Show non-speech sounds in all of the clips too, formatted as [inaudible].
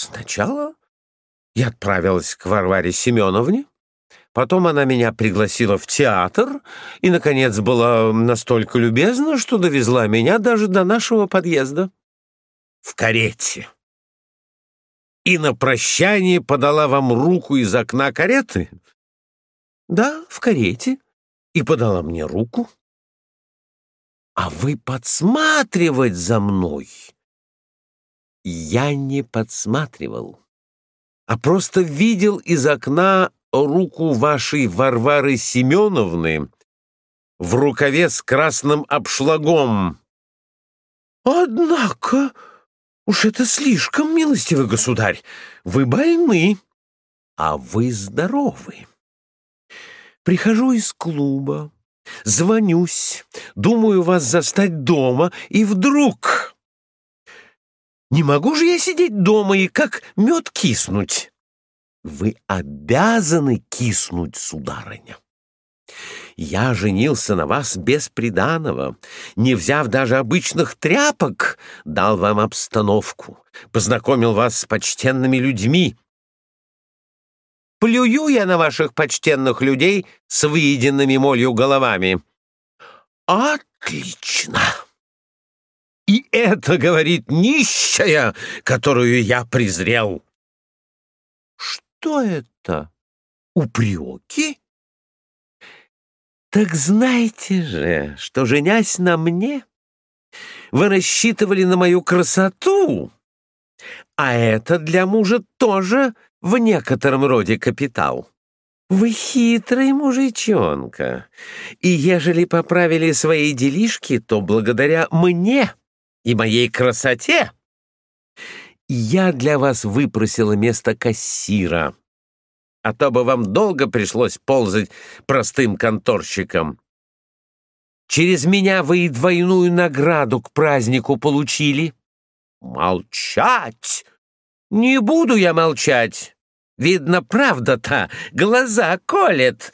Сначала я отправилась к Варваре Семеновне, потом она меня пригласила в театр и, наконец, была настолько любезна, что довезла меня даже до нашего подъезда в карете. И на прощание подала вам руку из окна кареты? Да, в карете. И подала мне руку. А вы подсматривать за мной? Я не подсматривал, а просто видел из окна руку вашей Варвары Семеновны в рукаве с красным обшлагом. Однако, уж это слишком, милостивый государь, вы больны, а вы здоровы. Прихожу из клуба, звонюсь, думаю вас застать дома, и вдруг... Не могу же я сидеть дома и как мед киснуть. Вы обязаны киснуть, сударыня. Я женился на вас без приданого, не взяв даже обычных тряпок, дал вам обстановку, познакомил вас с почтенными людьми. Плюю я на ваших почтенных людей с выеденными молью головами. Отлично! И это, говорит, нищая, которую я презрел. Что это? Упреки? Так знаете же, что, женясь на мне, вы рассчитывали на мою красоту, а это для мужа тоже в некотором роде капитал. Вы хитрый мужичонка, и ежели поправили свои делишки, то благодаря мне и моей красоте, я для вас выпросила место кассира, а то бы вам долго пришлось ползать простым конторщиком. Через меня вы и двойную награду к празднику получили. Молчать! Не буду я молчать. Видно, правда-то, глаза колет.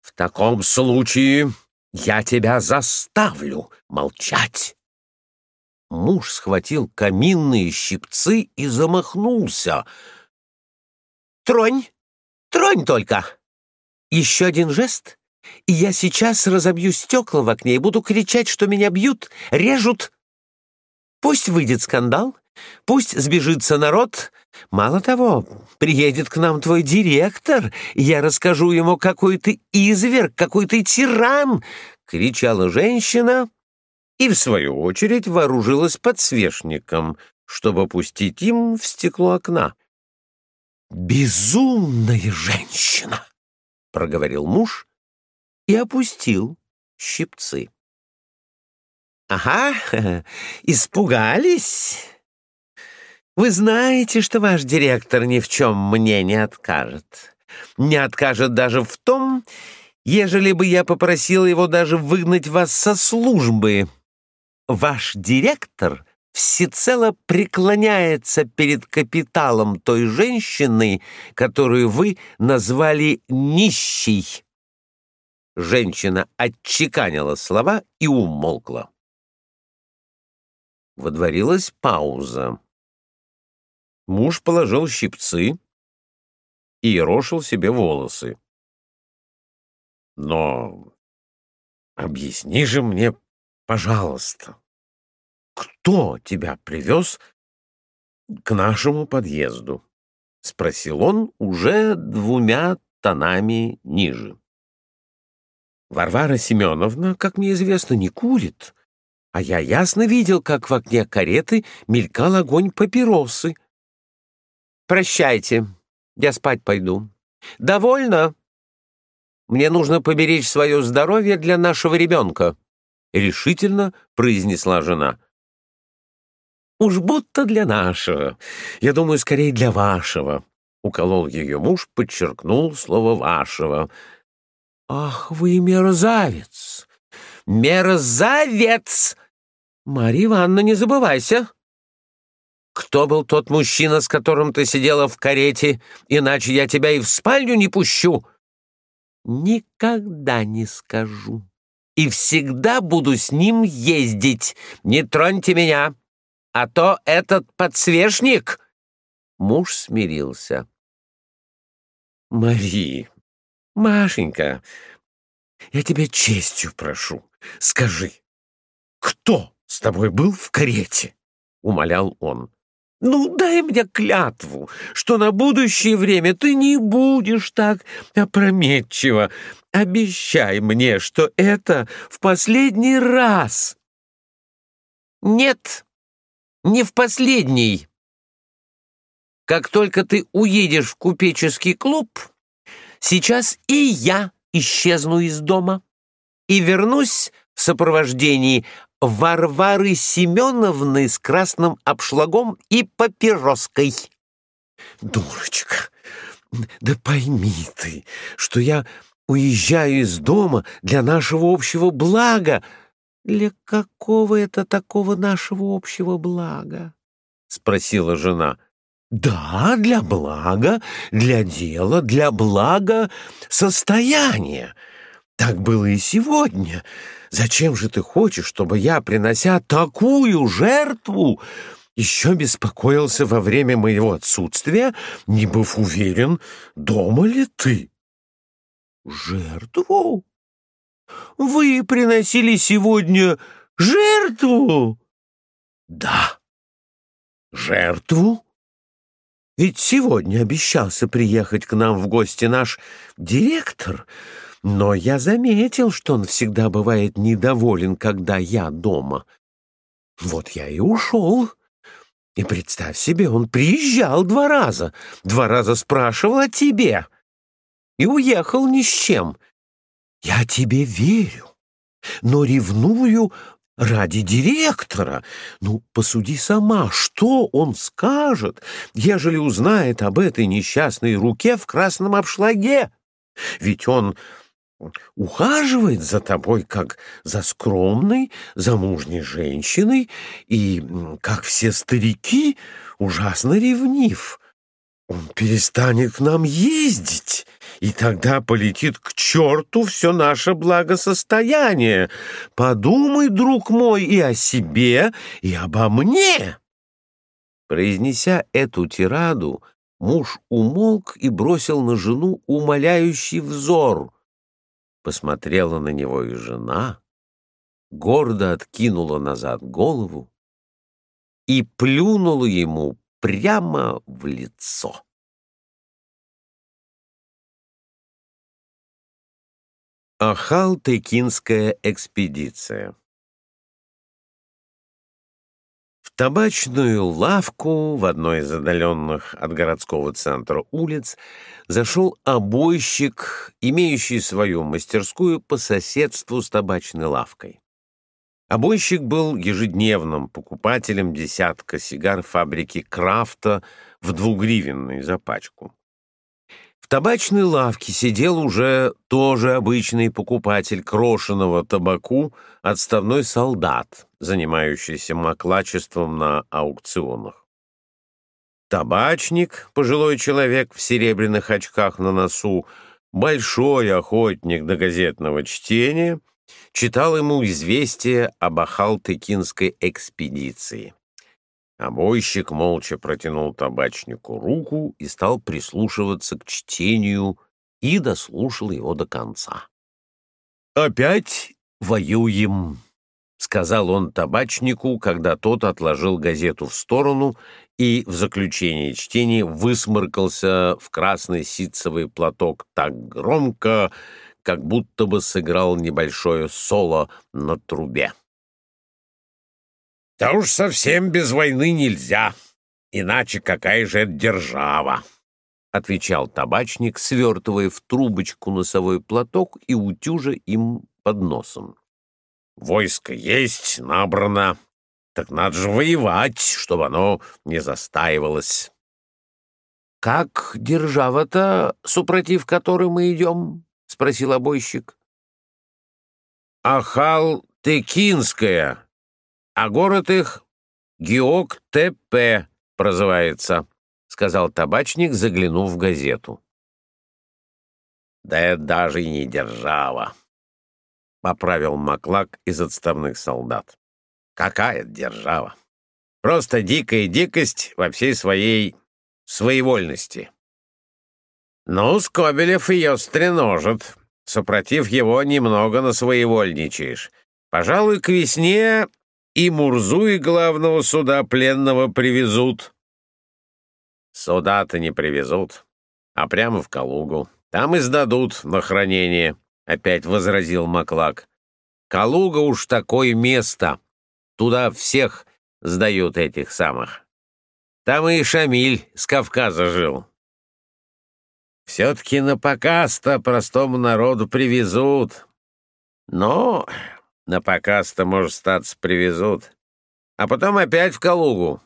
В таком случае я тебя заставлю молчать. Муж схватил каминные щипцы и замахнулся. «Тронь! Тронь только! Еще один жест, и я сейчас разобью стекла в окне и буду кричать, что меня бьют, режут. Пусть выйдет скандал, пусть сбежится народ. Мало того, приедет к нам твой директор, и я расскажу ему, какой ты изверг, какой ты тиран!» — кричала женщина, и, в свою очередь, вооружилась подсвечником, чтобы пустить им в стекло окна. «Безумная женщина!» — проговорил муж и опустил щипцы. «Ага, [laughs] испугались? Вы знаете, что ваш директор ни в чем мне не откажет. Не откажет даже в том, ежели бы я попросил его даже выгнать вас со службы» ваш директор всецело преклоняется перед капиталом той женщины, которую вы назвали нищей. Женщина отчеканила слова и умолкла. Водворилась пауза. Муж положил щипцы и ерошил себе волосы. Но объясни же мне, пожалуйста, кто тебя привез к нашему подъезду? — спросил он уже двумя тонами ниже. Варвара Семеновна, как мне известно, не курит, а я ясно видел, как в окне кареты мелькал огонь папиросы. «Прощайте, я спать пойду. Довольно. Мне нужно поберечь свое здоровье для нашего ребенка». — решительно произнесла жена. «Уж будто для нашего. Я думаю, скорее для вашего», — уколол ее муж, подчеркнул слово «вашего». «Ах, вы мерзавец! Мерзавец! Марья Ивановна, не забывайся!» «Кто был тот мужчина, с которым ты сидела в карете? Иначе я тебя и в спальню не пущу!» «Никогда не скажу», и всегда буду с ним ездить. Не троньте меня, а то этот подсвечник муж смирился. «Мари, Машенька, я тебя честью прошу, скажи, кто с тобой был в карете?» — умолял он. «Ну, дай мне клятву, что на будущее время ты не будешь так опрометчиво. Обещай мне, что это в последний раз». «Нет, не в последний. Как только ты уедешь в купеческий клуб, сейчас и я исчезну из дома и вернусь в сопровождении Варвары Семеновны с красным обшлагом и папироской. Дурочка, да пойми ты, что я уезжаю из дома для нашего общего блага. Для какого это такого нашего общего блага? Спросила жена. Да, для блага, для дела, для блага состояния. Так было и сегодня. Зачем же ты хочешь, чтобы я, принося такую жертву, еще беспокоился во время моего отсутствия, не быв уверен, дома ли ты? Жертву? Вы приносили сегодня жертву? Да. Жертву? Ведь сегодня обещался приехать к нам в гости наш директор — но я заметил, что он всегда бывает недоволен, когда я дома. Вот я и ушел. И представь себе, он приезжал два раза, два раза спрашивал о тебе и уехал ни с чем. Я тебе верю, но ревную ради директора. Ну, посуди сама, что он скажет, ежели узнает об этой несчастной руке в красном обшлаге? Ведь он ухаживает за тобой, как за скромной, замужней женщиной, и, как все старики, ужасно ревнив. Он перестанет к нам ездить, и тогда полетит к черту все наше благосостояние. Подумай, друг мой, и о себе, и обо мне. Произнеся эту тираду, муж умолк и бросил на жену умоляющий взор — Посмотрела на него и жена, гордо откинула назад голову и плюнула ему прямо в лицо. Ахал-Текинская экспедиция табачную лавку в одной из отдаленных от городского центра улиц зашел обойщик, имеющий свою мастерскую по соседству с табачной лавкой. Обойщик был ежедневным покупателем десятка сигар фабрики «Крафта» в двугривенной за пачку табачной лавке сидел уже тоже обычный покупатель крошеного табаку, отставной солдат, занимающийся маклачеством на аукционах. Табачник, пожилой человек в серебряных очках на носу, большой охотник до газетного чтения, читал ему известие об Ахалтыкинской экспедиции. Обойщик молча протянул табачнику руку и стал прислушиваться к чтению и дослушал его до конца. «Опять воюем», — сказал он табачнику, когда тот отложил газету в сторону и в заключении чтения высморкался в красный ситцевый платок так громко, как будто бы сыграл небольшое соло на трубе. Да уж совсем без войны нельзя, иначе какая же это держава, — отвечал табачник, свертывая в трубочку носовой платок и утюжа им под носом. Войско есть, набрано, так надо же воевать, чтобы оно не застаивалось. — Как держава-то, супротив которой мы идем? — спросил обойщик. — Ахал-Текинская, а город их Геок-ТП прозывается, — сказал табачник, заглянув в газету. — Да это даже и не держава, — поправил Маклак из отставных солдат. — Какая держава? Просто дикая дикость во всей своей своевольности. Ну, Скобелев ее стреножит. Сопротив его, немного на своевольничаешь. Пожалуй, к весне и Мурзу, и главного суда пленного привезут. Суда-то не привезут, а прямо в Калугу. Там и сдадут на хранение, — опять возразил Маклак. Калуга уж такое место. Туда всех сдают этих самых. Там и Шамиль с Кавказа жил. Все-таки на показ-то простому народу привезут. Но на показ-то, может, статься привезут. А потом опять в Калугу.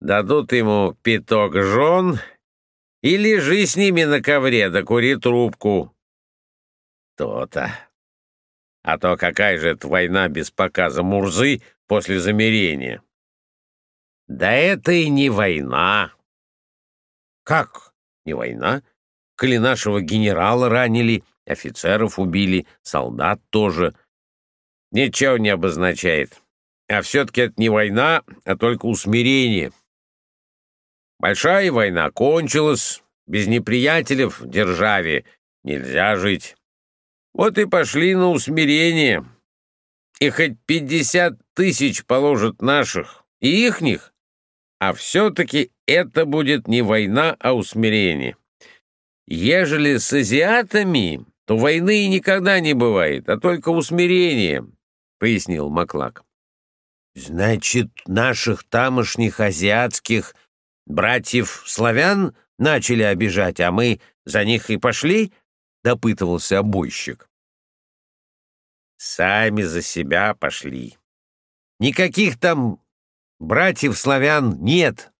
Дадут ему пяток жен и лежи с ними на ковре, да кури трубку. То-то. А то какая же это война без показа Мурзы после замерения? Да это и не война. Как не война? Коли нашего генерала ранили, офицеров убили, солдат тоже. Ничего не обозначает. А все-таки это не война, а только усмирение. Большая война кончилась, без неприятелей в державе нельзя жить. Вот и пошли на усмирение. И хоть пятьдесят тысяч положат наших и ихних, а все-таки это будет не война, а усмирение. Ежели с азиатами, то войны никогда не бывает, а только усмирение, — пояснил Маклак. — Значит, наших тамошних азиатских братьев-славян начали обижать, а мы за них и пошли? — допытывался обойщик. — Сами за себя пошли. Никаких там братьев-славян нет,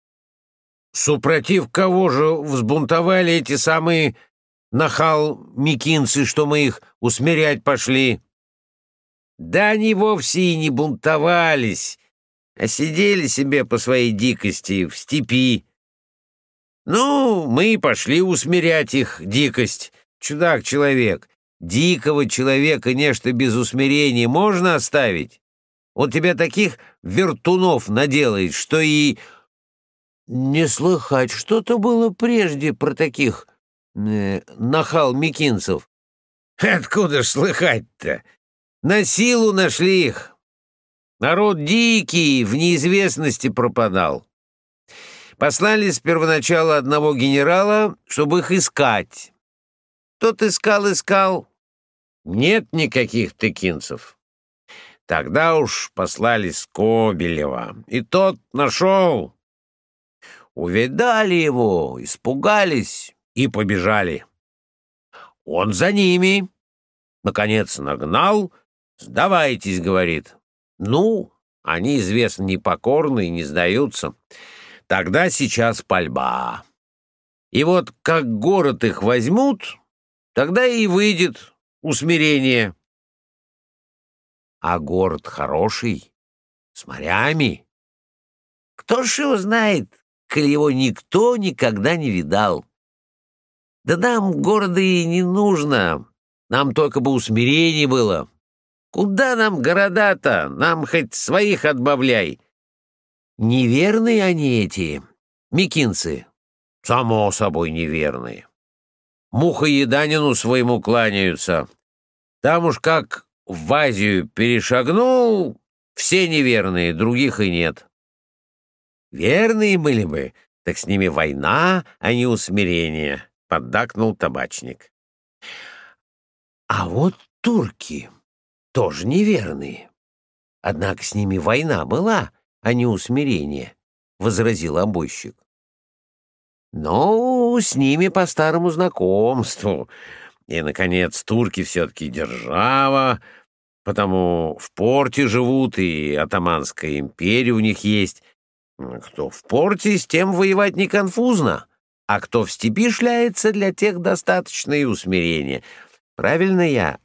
Супротив кого же взбунтовали эти самые нахал-микинцы, что мы их усмирять пошли? Да они вовсе и не бунтовались, а сидели себе по своей дикости в степи. Ну, мы и пошли усмирять их дикость. Чудак-человек, дикого человека нечто без усмирения можно оставить? Он тебя таких вертунов наделает, что и не слыхать, что-то было прежде про таких э, нахал-микинцев. Откуда ж слыхать-то? На силу нашли их. Народ дикий, в неизвестности пропадал. Послали с первоначала одного генерала, чтобы их искать. Тот искал-искал. Нет никаких тыкинцев. Тогда уж послали Скобелева, и тот нашел. Увидали его, испугались и побежали. Он за ними. Наконец нагнал. «Сдавайтесь», — говорит. «Ну, они, известно, непокорны и не сдаются. Тогда сейчас пальба. И вот как город их возьмут, тогда и выйдет усмирение. А город хороший, с морями. Кто ж его знает, коли его никто никогда не видал. Да нам города и не нужно, нам только бы усмирение было. Куда нам города-то, нам хоть своих отбавляй. Неверные они эти, микинцы. Само собой неверные. Мухоеданину своему кланяются. Там уж как в Азию перешагнул, все неверные, других и нет. Верные были бы, так с ними война, а не усмирение, — поддакнул табачник. А вот турки тоже неверные. Однако с ними война была, а не усмирение, — возразил обойщик. Ну, с ними по старому знакомству. И, наконец, турки все-таки держава, потому в порте живут, и атаманская империя у них есть, кто в порте, с тем воевать не конфузно, а кто в степи шляется, для тех достаточно и усмирения. Правильно я,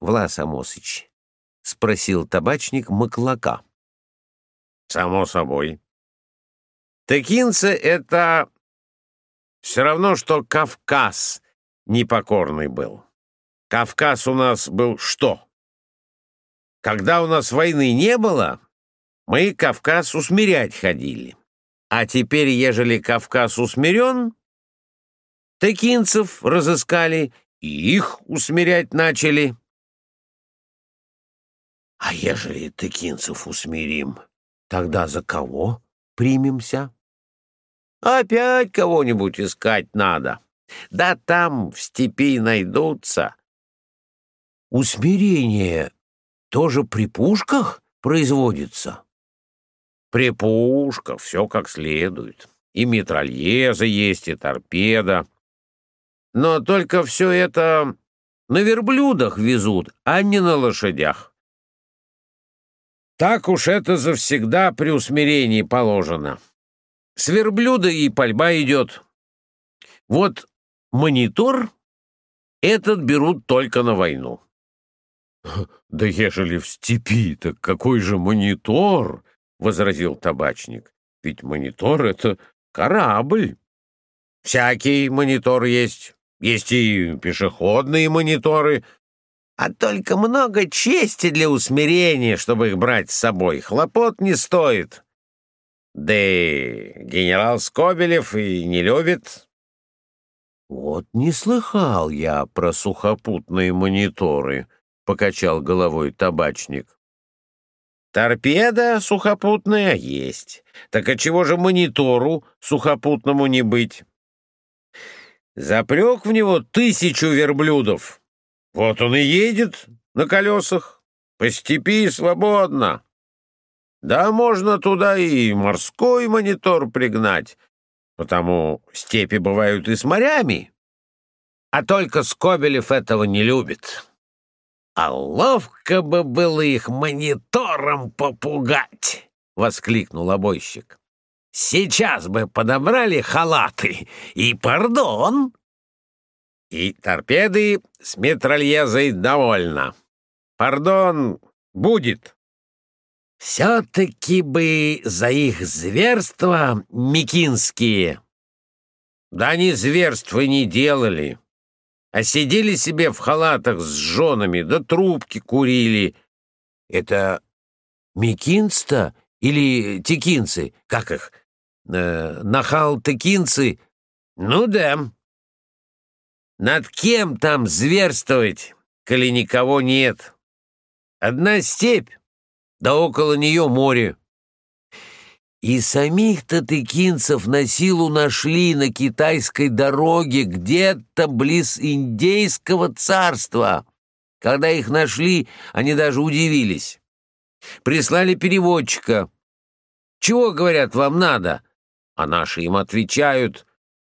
Влас Амосыч? — спросил табачник Маклака. — Само собой. Текинцы — это все равно, что Кавказ непокорный был. Кавказ у нас был что? Когда у нас войны не было, мы Кавказ усмирять ходили. А теперь, ежели Кавказ усмирен, текинцев разыскали и их усмирять начали. А ежели текинцев усмирим, тогда за кого примемся? Опять кого-нибудь искать надо. Да там в степи найдутся. Усмирение тоже при пушках производится? При пушках все как следует. И митральезы есть, и торпеда. Но только все это на верблюдах везут, а не на лошадях. Так уж это завсегда при усмирении положено. С верблюда и пальба идет. Вот монитор этот берут только на войну. [laughs] «Да ежели в степи, так какой же монитор?» — возразил табачник. «Ведь монитор — это корабль». «Всякий монитор есть. Есть и пешеходные мониторы. А только много чести для усмирения, чтобы их брать с собой. Хлопот не стоит. Да и генерал Скобелев и не любит. Вот не слыхал я про сухопутные мониторы, покачал головой табачник. Торпеда сухопутная есть. Так а чего же монитору сухопутному не быть? Запрек в него тысячу верблюдов. Вот он и едет на колесах, по степи свободно. Да можно туда и морской монитор пригнать, потому степи бывают и с морями. А только Скобелев этого не любит. А ловко бы было их монитором попугать, — воскликнул обойщик. Сейчас бы подобрали халаты и пардон. И торпеды с метрольезой довольно. Пардон будет. Все-таки бы за их зверства микинские. Да они зверства не делали, а сидели себе в халатах с женами, да трубки курили. Это микинцы или текинцы, как их, э, нахал-текинцы? Ну да. Над кем там зверствовать, коли никого нет? Одна степь, да около нее море. И самих-то тыкинцев на силу нашли на китайской дороге где-то близ Индейского царства. Когда их нашли, они даже удивились. Прислали переводчика. «Чего, говорят, вам надо?» А наши им отвечают,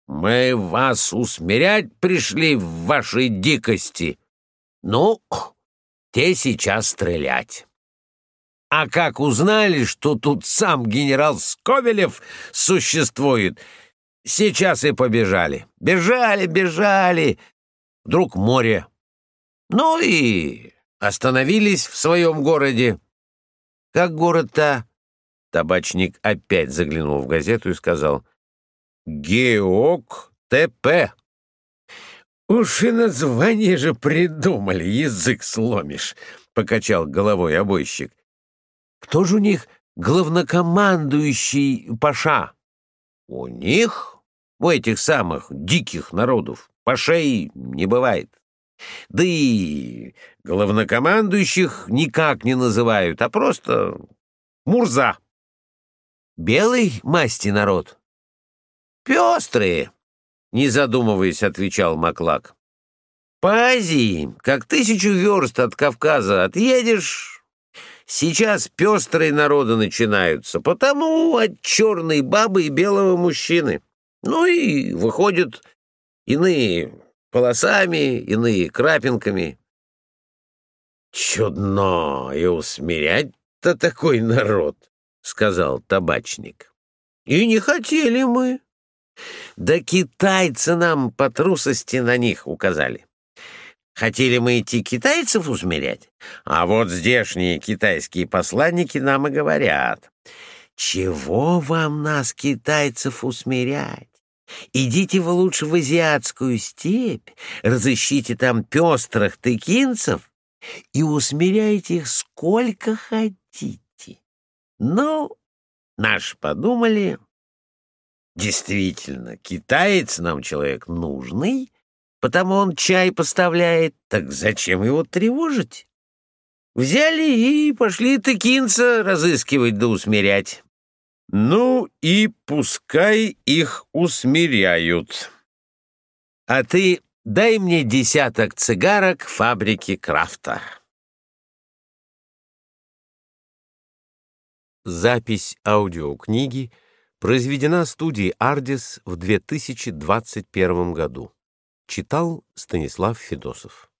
«Мы вас усмирять пришли в вашей дикости». Ну, те сейчас стрелять. А как узнали, что тут сам генерал Сковелев существует, сейчас и побежали. Бежали, бежали. Вдруг море. Ну и остановились в своем городе. Как город-то? Табачник опять заглянул в газету и сказал. Геок ТП. Уж и название же придумали, язык сломишь, покачал головой обойщик. Кто же у них главнокомандующий паша? У них, у этих самых диких народов, пашей не бывает. Да и главнокомандующих никак не называют, а просто Мурза. Белый масти народ? Пестрые, не задумываясь, отвечал Маклак. По Азии, как тысячу верст от Кавказа отъедешь, Сейчас пестрые народы начинаются, потому от черной бабы и белого мужчины. Ну и выходят иные полосами, иные крапинками. Чудно и усмирять-то такой народ, — сказал табачник. И не хотели мы. Да китайцы нам по трусости на них указали. Хотели мы идти китайцев усмирять, а вот здешние китайские посланники нам и говорят, «Чего вам нас, китайцев, усмирять? Идите вы лучше в азиатскую степь, разыщите там пестрых тыкинцев и усмиряйте их сколько хотите». Ну, наши подумали Действительно, китаец нам человек нужный, потому он чай поставляет, так зачем его тревожить? Взяли и пошли тыкинца разыскивать да усмирять. Ну и пускай их усмиряют. А ты дай мне десяток цигарок фабрики Крафта. Запись аудиокниги произведена студией «Ардис» в 2021 году. Читал Станислав Федосов.